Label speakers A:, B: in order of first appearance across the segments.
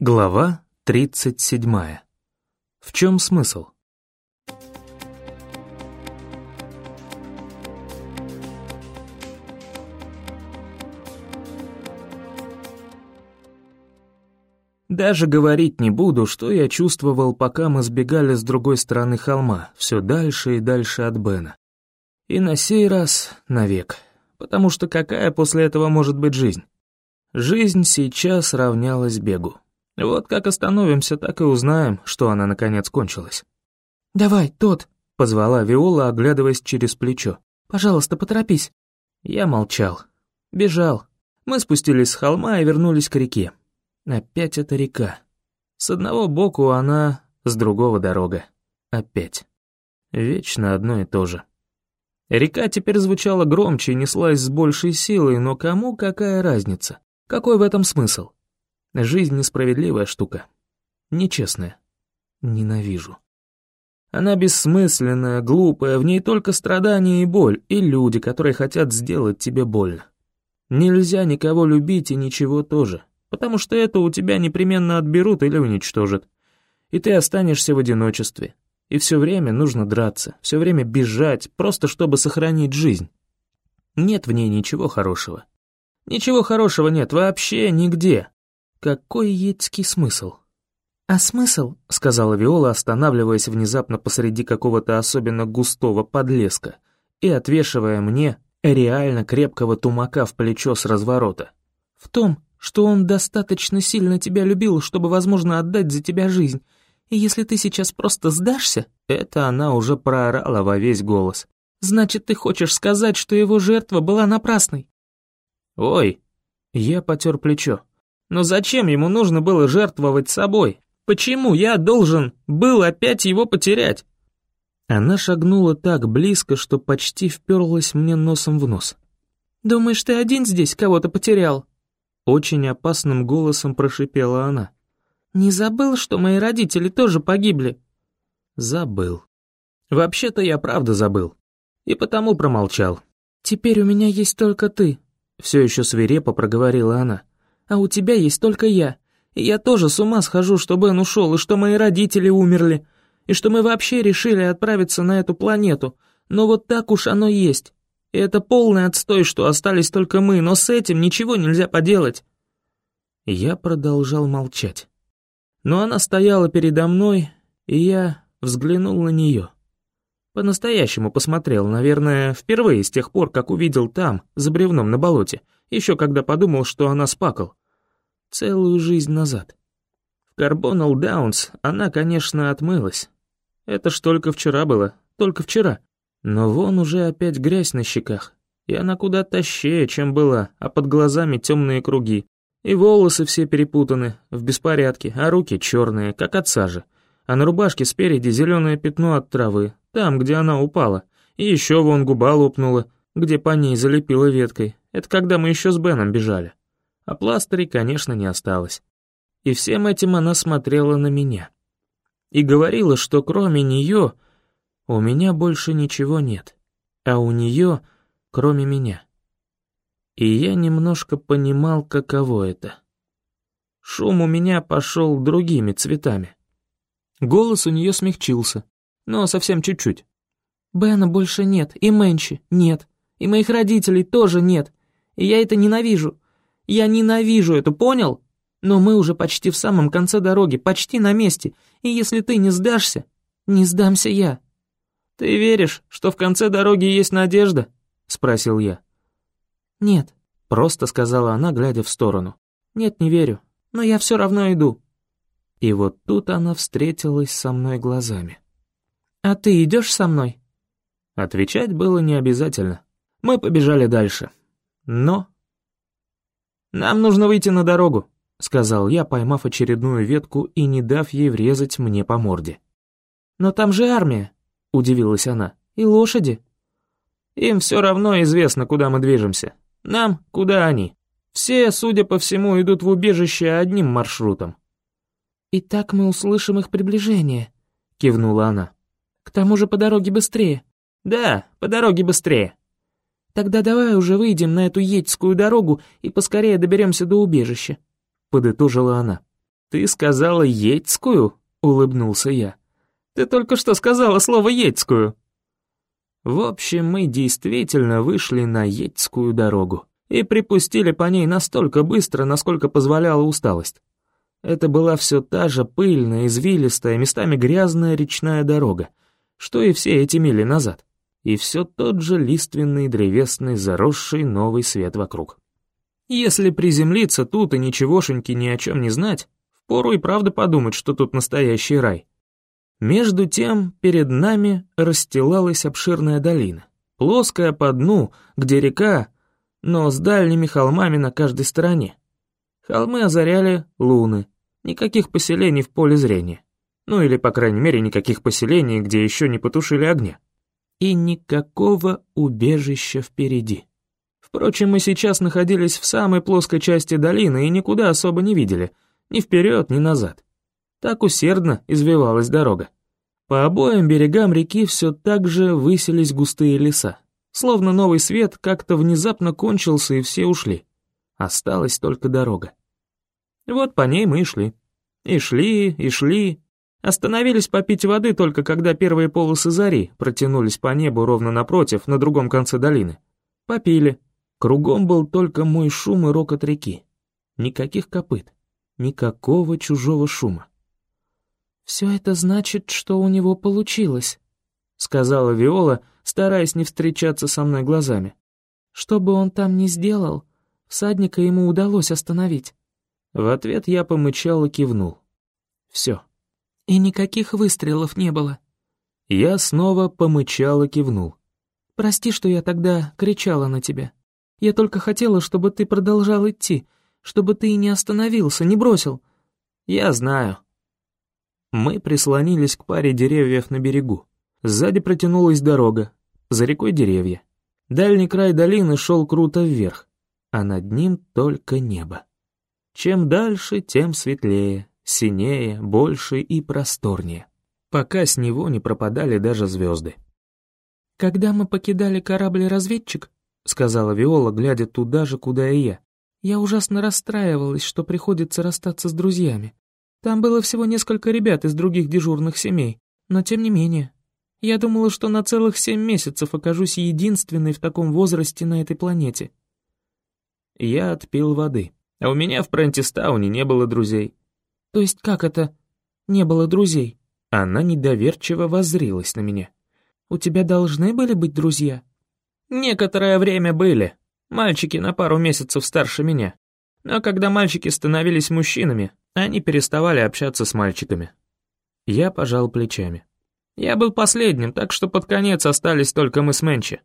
A: Глава 37. В чем смысл? Даже говорить не буду, что я чувствовал, пока мы сбегали с другой стороны холма, все дальше и дальше от Бена. И на сей раз навек, потому что какая после этого может быть жизнь? Жизнь сейчас равнялась бегу. Вот как остановимся, так и узнаем, что она наконец кончилась.
B: «Давай, тот», —
A: позвала Виола, оглядываясь через плечо.
B: «Пожалуйста, поторопись».
A: Я молчал. Бежал. Мы спустились с холма и вернулись к реке. Опять эта река. С одного боку она, с другого дорога. Опять. Вечно одно и то же. Река теперь звучала громче и неслась с большей силой, но кому какая разница? Какой в этом смысл? Жизнь несправедливая штука. Нечестная. Ненавижу. Она бессмысленная, глупая, в ней только страдания и боль, и люди, которые хотят сделать тебе больно. Нельзя никого любить и ничего тоже, потому что это у тебя непременно отберут или уничтожат. И ты останешься в одиночестве. И все время нужно драться, все время бежать, просто чтобы сохранить жизнь. Нет в ней ничего хорошего. Ничего хорошего нет вообще нигде. Какой едский смысл?
B: «А смысл?»
A: — сказала Виола, останавливаясь внезапно посреди какого-то особенно густого подлеска и отвешивая мне реально крепкого тумака в плечо с разворота.
B: «В том, что он достаточно сильно тебя любил, чтобы, возможно, отдать за тебя жизнь. И если ты сейчас просто сдашься...»
A: Это она уже проорала во весь голос.
B: «Значит, ты хочешь сказать, что его жертва была напрасной?»
A: «Ой!» Я потер плечо. Но зачем ему нужно было жертвовать собой? Почему я должен был опять его потерять? Она шагнула так близко, что почти вперлась мне носом в нос.
B: «Думаешь, ты один здесь кого-то потерял?»
A: Очень опасным голосом прошипела она.
B: «Не забыл, что мои родители тоже погибли?»
A: Забыл. Вообще-то я правда забыл. И потому промолчал.
B: «Теперь у меня есть только ты», —
A: все еще свирепо проговорила она
B: а у тебя есть только я. И я тоже с ума схожу, что Бен ушел, и что мои родители умерли, и что мы вообще решили отправиться на эту планету. Но вот так уж оно есть. И это полный отстой, что остались только мы, но с этим ничего нельзя поделать».
A: Я продолжал молчать. Но она стояла передо мной, и я взглянул на нее. По-настоящему посмотрел, наверное, впервые с тех пор, как увидел там, за бревном на болоте, еще когда подумал, что она спакал. Целую жизнь назад. В Карбонал Даунс она, конечно, отмылась. Это ж только вчера было, только вчера. Но вон уже опять грязь на щеках, и она куда тащее, чем была, а под глазами темные круги. И волосы все перепутаны, в беспорядке, а руки черные, как от сажи. А на рубашке спереди зеленое пятно от травы, там, где она упала. И еще вон губа лопнула, где по ней залепила веткой. Это когда мы еще с Беном бежали а пластырей, конечно, не осталось. И всем этим она смотрела на меня. И говорила, что кроме нее у меня больше ничего нет, а у нее кроме меня. И я немножко понимал, каково это. Шум у меня пошел другими цветами. Голос у нее смягчился, но совсем чуть-чуть.
B: «Бена больше нет, и Мэнчи нет, и моих родителей тоже нет, и я это ненавижу. Я ненавижу это, понял? Но мы уже почти в самом конце дороги, почти на месте, и если ты не сдашься, не сдамся я».
A: «Ты веришь, что в конце дороги есть надежда?» — спросил я.
B: «Нет», —
A: просто сказала она, глядя в сторону.
B: «Нет, не верю, но я все равно иду».
A: И вот тут она встретилась со мной глазами.
B: «А ты идешь со мной?»
A: Отвечать было не обязательно. Мы побежали дальше. Но «Нам нужно выйти на дорогу», — сказал я, поймав очередную ветку и не дав ей врезать мне по морде.
B: «Но там же армия», — удивилась она, — «и лошади».
A: «Им все равно известно, куда мы движемся. Нам, куда они. Все, судя по всему, идут в убежище одним маршрутом».
B: «И так мы услышим их приближение», — кивнула она. «К тому же по дороге быстрее».
A: «Да, по дороге быстрее»,
B: Тогда давай уже выйдем на эту етскую дорогу и поскорее доберемся до убежища», —
A: подытожила она. «Ты сказала Ейцкую?» — улыбнулся я. «Ты только что сказала слово Ейцкую». В общем, мы действительно вышли на Ейцкую дорогу и припустили по ней настолько быстро, насколько позволяла усталость. Это была все та же пыльная, извилистая, местами грязная речная дорога, что и все эти мили назад, и все тот же лиственный, древесный, заросший новый свет вокруг. Если приземлиться тут и ничегошеньки ни о чем не знать, впору и правда подумать, что тут настоящий рай. Между тем перед нами расстилалась обширная долина, плоская по дну, где река, но с дальними холмами на каждой стороне. Холмы озаряли луны, никаких поселений в поле зрения. Ну или, по крайней мере, никаких поселений, где еще не потушили огня. И никакого убежища впереди. Впрочем, мы сейчас находились в самой плоской части долины и никуда особо не видели, ни вперед, ни назад. Так усердно извивалась дорога. По обоим берегам реки все так же высились густые леса. Словно новый свет как-то внезапно кончился и все ушли. Осталась только дорога. Вот по ней мы и шли. И шли, и шли. Остановились попить воды только когда первые полосы зари протянулись по небу ровно напротив, на другом конце долины. Попили. Кругом был только мой шум и рокот реки. Никаких копыт, никакого чужого шума.
B: «Все это значит, что у него получилось», — сказала Виола, стараясь не встречаться со мной глазами. «Что бы он там ни сделал, всадника ему удалось остановить.
A: В ответ я помычал и кивнул. Все.
B: И никаких выстрелов не было.
A: Я снова помычал и кивнул.
B: Прости, что я тогда кричала на тебя. Я только хотела, чтобы ты продолжал идти, чтобы ты не остановился, не бросил.
A: Я знаю. Мы прислонились к паре деревьев на берегу. Сзади протянулась дорога, за рекой деревья. Дальний край долины шел круто вверх, а над ним только небо. Чем дальше, тем светлее, синее, больше и просторнее, пока с него не пропадали даже звезды.
B: «Когда мы покидали корабль-разведчик», — сказала Виола, глядя туда же, куда и я, «я ужасно расстраивалась, что приходится расстаться с друзьями. Там было всего несколько ребят из других дежурных семей, но тем не менее. Я думала, что на целых семь месяцев окажусь единственной в таком возрасте на этой планете».
A: Я отпил воды. А у меня в Прентистауне не было друзей.
B: То есть как это не было друзей?
A: Она недоверчиво воззрилась на меня.
B: У тебя должны были быть друзья?
A: Некоторое время были. Мальчики на пару месяцев старше меня. Но когда мальчики становились мужчинами, они переставали общаться с мальчиками. Я пожал плечами. Я был последним, так что под конец остались только мы с Мэнчи.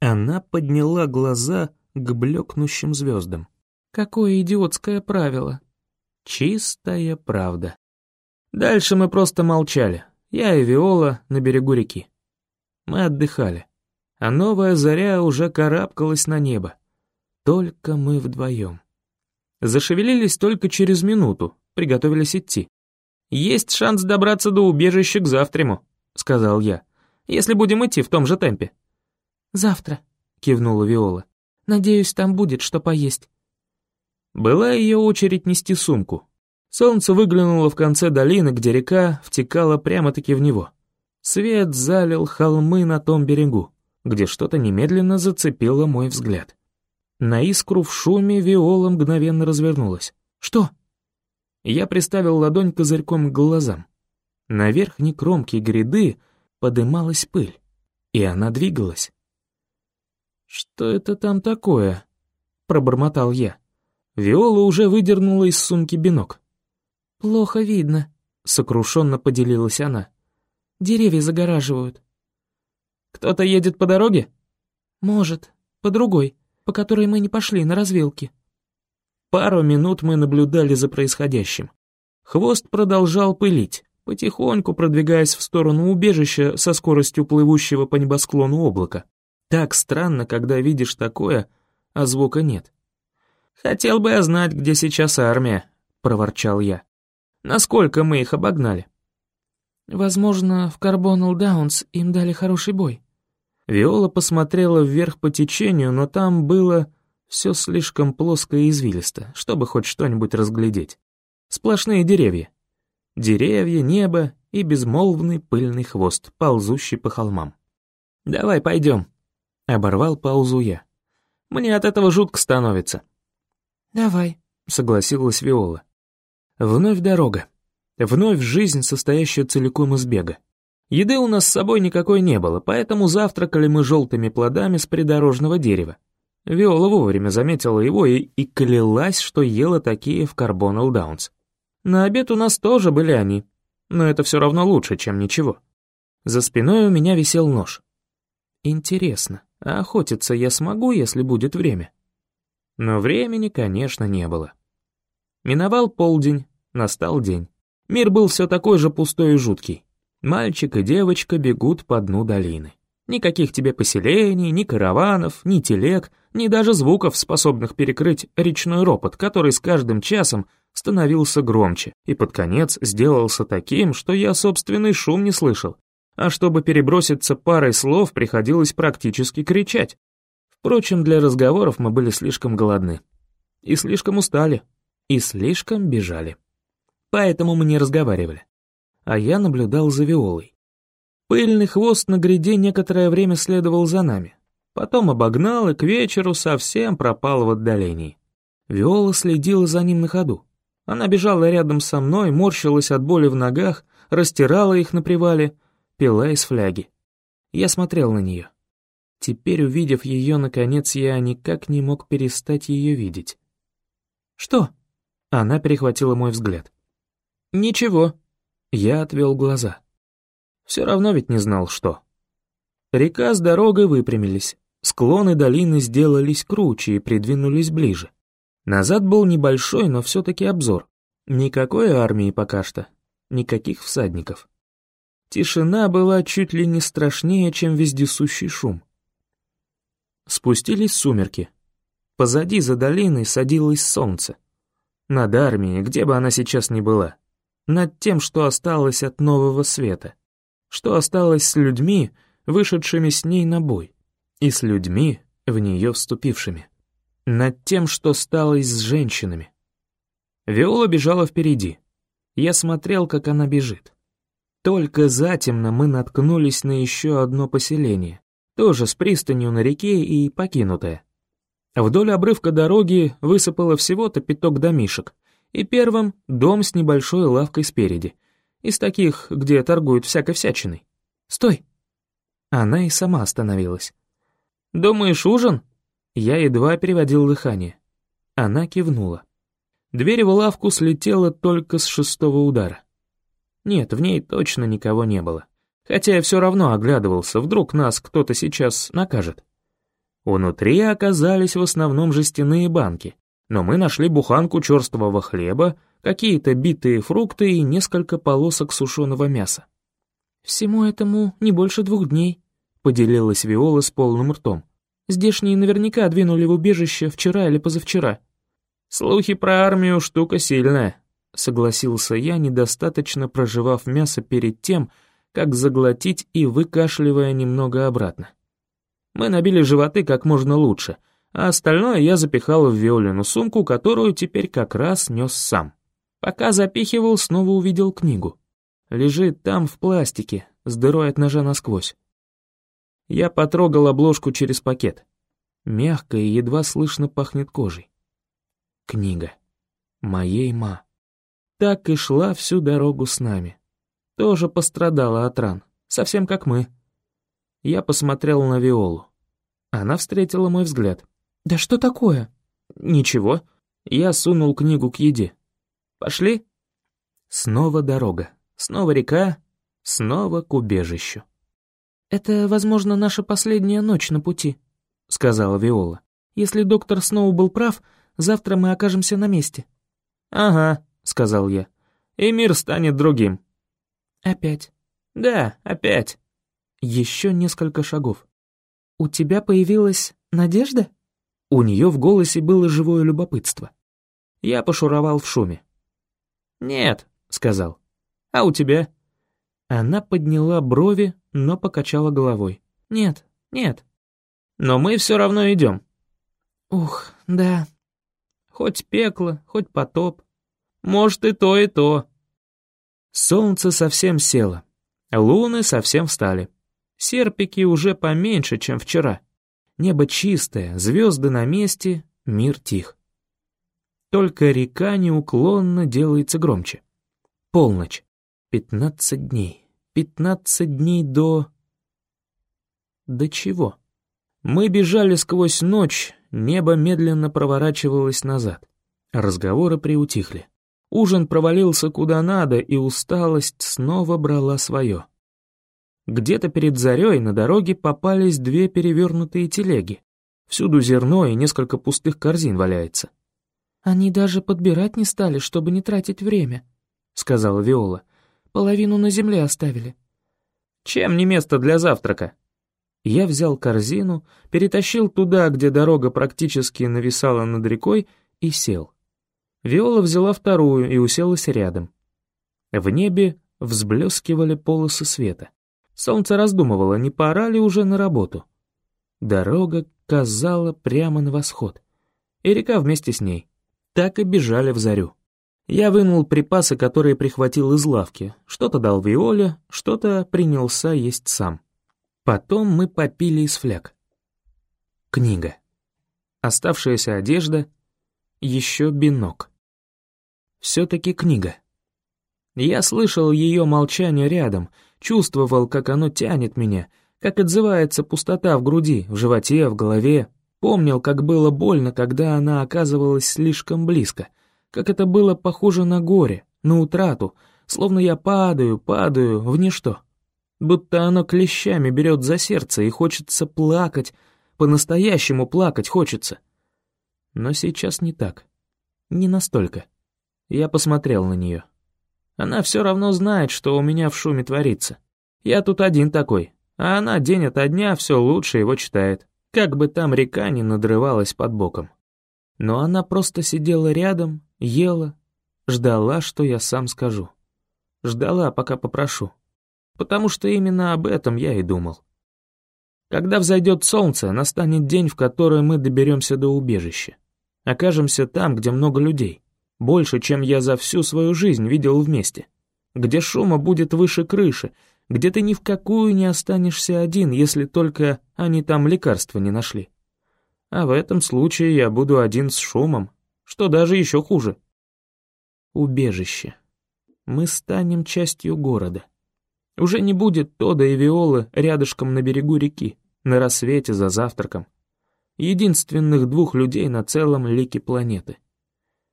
A: Она подняла глаза к блекнущим звездам.
B: Какое идиотское правило.
A: Чистая правда. Дальше мы просто молчали. Я и Виола на берегу реки. Мы отдыхали. А новая заря уже карабкалась на небо. Только мы вдвоем. Зашевелились только через минуту, приготовились идти. «Есть шанс добраться до убежища к завтраму», — сказал я, «если будем идти в том же темпе».
B: «Завтра», — кивнула Виола. «Надеюсь, там будет что поесть».
A: Была ее очередь нести сумку. Солнце выглянуло в конце долины, где река втекала прямо-таки в него. Свет залил холмы на том берегу, где что-то немедленно зацепило мой взгляд. На искру в шуме Виола мгновенно развернулась. «Что?» Я приставил ладонь козырьком к глазам. На верхней кромке гряды подымалась пыль, и она двигалась. «Что это там такое?» — пробормотал я. Виола уже выдернула из сумки бинок.
B: «Плохо видно», — сокрушенно поделилась она. «Деревья загораживают».
A: «Кто-то едет по дороге?»
B: «Может, по другой, по которой мы не пошли на развилке».
A: Пару минут мы наблюдали за происходящим. Хвост продолжал пылить, потихоньку продвигаясь в сторону убежища со скоростью плывущего по небосклону облака. Так странно, когда видишь такое, а звука нет. «Хотел бы я знать, где сейчас армия», — проворчал я. «Насколько мы их обогнали?»
B: «Возможно, в Карбонал Даунс им дали хороший бой».
A: Виола посмотрела вверх по течению, но там было все слишком плоско и извилисто, чтобы хоть что-нибудь разглядеть. Сплошные деревья. Деревья, небо и безмолвный пыльный хвост, ползущий по холмам. «Давай пойдем», — оборвал паузу я. «Мне от этого жутко становится».
B: «Давай», — согласилась Виола.
A: Вновь дорога. Вновь жизнь, состоящая целиком из бега. Еды у нас с собой никакой не было, поэтому завтракали мы желтыми плодами с придорожного дерева. Виола вовремя заметила его и, и клялась, что ела такие в Карбонал Даунс. На обед у нас тоже были они, но это все равно лучше, чем ничего. За спиной у меня висел нож. Интересно, а охотиться я смогу, если будет время? Но времени, конечно, не было. Миновал полдень, настал день. Мир был все такой же пустой и жуткий. Мальчик и девочка бегут по дну долины. Никаких тебе поселений, ни караванов, ни телег, ни даже звуков, способных перекрыть речной ропот, который с каждым часом становился громче и под конец сделался таким, что я собственный шум не слышал. А чтобы переброситься парой слов, приходилось практически кричать. Впрочем, для разговоров мы были слишком голодны. И слишком устали. И слишком бежали. Поэтому мы не разговаривали. А я наблюдал за Виолой. Пыльный хвост на гряде некоторое время следовал за нами. Потом обогнал и к вечеру совсем пропал в отдалении. Виола следила за ним на ходу. Она бежала рядом со мной, морщилась от боли в ногах, растирала их на привале, пила из фляги. Я смотрел на нее. Теперь, увидев ее, наконец, я никак не мог перестать ее видеть. «Что?» Она перехватила мой взгляд. «Ничего». Я отвел глаза. Все равно ведь не знал, что. Река с дорогой выпрямились, склоны долины сделались круче и придвинулись ближе. Назад был небольшой, но все-таки обзор. Никакой армии пока что, никаких всадников. Тишина была чуть ли не страшнее, чем вездесущий шум. Спустились сумерки. Позади за долиной садилось солнце. Над армией, где бы она сейчас ни была. Над тем, что осталось от нового света. Что осталось с людьми, вышедшими с ней на бой. И с людьми, в нее вступившими над тем, что стало с женщинами. Виола бежала впереди. Я смотрел, как она бежит. Только затемно мы наткнулись на еще одно поселение, тоже с пристанью на реке и покинутое. Вдоль обрывка дороги высыпало всего-то пяток домишек, и первым — дом с небольшой лавкой спереди, из таких, где торгуют всякой всячиной. «Стой!» Она и сама остановилась. «Думаешь, ужин?» Я едва переводил дыхание. Она кивнула. Дверь в лавку слетела только с шестого удара. Нет, в ней точно никого не было. Хотя я все равно оглядывался, вдруг нас кто-то сейчас накажет. Внутри оказались в основном жестяные банки, но мы нашли буханку черствого хлеба, какие-то битые фрукты и несколько полосок сушеного мяса. «Всему этому не больше двух дней», — поделилась Виола с полным ртом. Здешние наверняка двинули в убежище вчера или позавчера. Слухи про армию штука сильная, согласился я, недостаточно проживав мясо перед тем, как заглотить и выкашливая немного обратно. Мы набили животы как можно лучше, а остальное я запихал в Виолину сумку, которую теперь как раз нес сам. Пока запихивал, снова увидел книгу. Лежит там в пластике, с дырой от ножа насквозь. Я потрогал обложку через пакет. Мягко и едва слышно пахнет кожей. Книга. Моей ма. Так и шла всю дорогу с нами. Тоже пострадала от ран, совсем как мы. Я посмотрел на Виолу. Она встретила мой взгляд. «Да что такое?» «Ничего». Я сунул книгу к еде. «Пошли?» Снова дорога, снова река, снова к убежищу.
B: «Это, возможно, наша последняя ночь на пути», — сказала Виола. «Если доктор Сноу был прав, завтра мы окажемся на месте».
A: «Ага», — сказал я. «И мир станет другим».
B: «Опять?»
A: «Да, опять».
B: Еще несколько шагов. «У тебя появилась надежда?»
A: У нее в голосе было живое любопытство. Я пошуровал в шуме. «Нет», — сказал. «А у тебя?» Она подняла брови, но покачала головой. «Нет, нет. Но мы все равно идем».
B: «Ух, да».
A: Хоть пекло, хоть потоп. Может, и то, и то. Солнце совсем село. Луны совсем встали. Серпики уже поменьше, чем вчера. Небо чистое, звезды на месте, мир тих. Только река неуклонно делается громче. Полночь. Пятнадцать дней. Пятнадцать дней до... До чего? Мы бежали сквозь ночь, небо медленно проворачивалось назад. Разговоры приутихли. Ужин провалился куда надо, и усталость снова брала свое. Где-то перед зарей на дороге попались две перевернутые телеги. Всюду зерно и несколько пустых корзин валяется.
B: «Они даже подбирать не стали, чтобы не тратить время», — сказала Виола. «Половину на земле оставили».
A: «Чем не место для завтрака?» Я взял корзину, перетащил туда, где дорога практически нависала над рекой, и сел. Виола взяла вторую и уселась рядом. В небе взблескивали полосы света. Солнце раздумывало, не пора ли уже на работу. Дорога казала прямо на восход. И река вместе с ней так и бежали в зарю. Я вынул припасы, которые прихватил из лавки, что-то дал Виоле, что-то принялся есть сам. Потом мы попили из фляг. Книга. Оставшаяся одежда, еще бинок. Все-таки книга. Я слышал ее молчание рядом, чувствовал, как оно тянет меня, как отзывается пустота в груди, в животе, в голове, Помнил, как было больно, когда она оказывалась слишком близко, как это было похоже на горе, на утрату, словно я падаю, падаю в ничто. Будто оно клещами берет за сердце и хочется плакать, по-настоящему плакать хочется. Но сейчас не так. Не настолько. Я посмотрел на нее. Она все равно знает, что у меня в шуме творится. Я тут один такой, а она день ото дня все лучше его читает как бы там река не надрывалась под боком. Но она просто сидела рядом, ела, ждала, что я сам скажу. Ждала, пока попрошу. Потому что именно об этом я и думал. Когда взойдет солнце, настанет день, в который мы доберемся до убежища. Окажемся там, где много людей. Больше, чем я за всю свою жизнь видел вместе. Где шума будет выше крыши, где ты ни в какую не останешься один, если только они там лекарства не нашли. А в этом случае я буду один с шумом, что даже еще хуже. Убежище. Мы станем частью города. Уже не будет Тода и Виолы рядышком на берегу реки, на рассвете за завтраком. Единственных двух людей на целом лике планеты.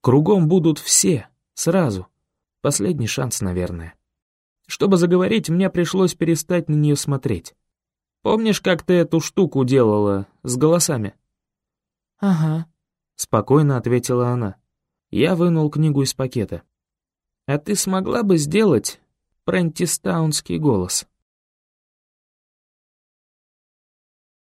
A: Кругом будут все, сразу. Последний шанс, наверное. Чтобы заговорить, мне пришлось перестать на нее смотреть. Помнишь, как ты эту штуку делала с голосами?»
B: «Ага», —
A: спокойно ответила она. Я вынул книгу из пакета. «А ты смогла бы сделать прентистаунский голос?»